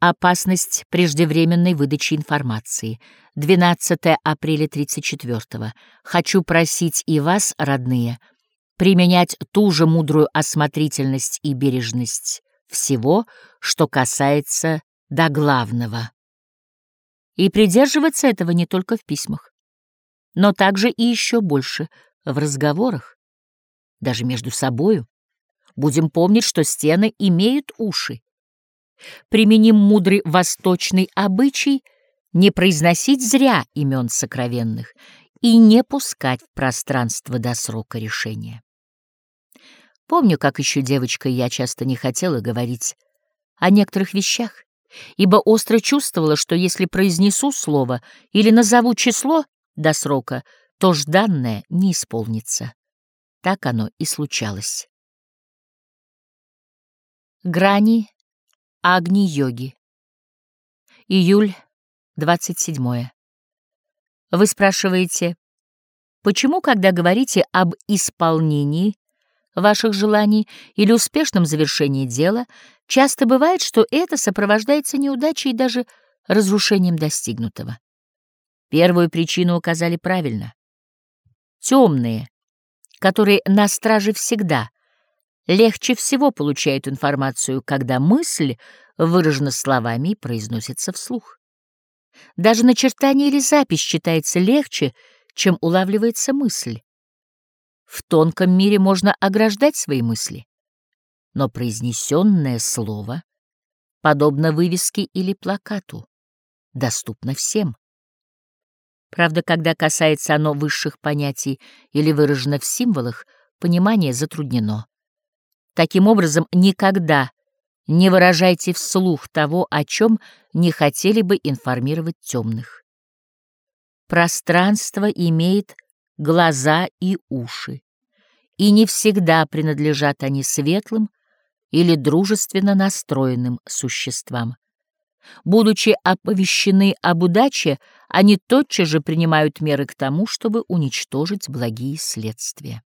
Опасность преждевременной выдачи информации. 12 апреля 34 -го. Хочу просить и вас, родные, применять ту же мудрую осмотрительность и бережность всего, что касается до главного. И придерживаться этого не только в письмах, но также и еще больше в разговорах, даже между собою. Будем помнить, что стены имеют уши Применим мудрый восточный обычай не произносить зря имен сокровенных и не пускать в пространство до срока решения. Помню, как еще девочкой я часто не хотела говорить о некоторых вещах, ибо остро чувствовала, что если произнесу слово или назову число до срока, то жданное не исполнится. Так оно и случалось. Грани Агни-йоги. Июль 27. Вы спрашиваете, почему, когда говорите об исполнении ваших желаний или успешном завершении дела, часто бывает, что это сопровождается неудачей и даже разрушением достигнутого? Первую причину указали правильно. Темные, которые на страже всегда — легче всего получают информацию, когда мысль выражена словами и произносится вслух. Даже начертание или запись читается легче, чем улавливается мысль. В тонком мире можно ограждать свои мысли, но произнесенное слово, подобно вывеске или плакату, доступно всем. Правда, когда касается оно высших понятий или выражено в символах, понимание затруднено. Таким образом, никогда не выражайте вслух того, о чем не хотели бы информировать темных. Пространство имеет глаза и уши, и не всегда принадлежат они светлым или дружественно настроенным существам. Будучи оповещены об удаче, они тотчас же принимают меры к тому, чтобы уничтожить благие следствия.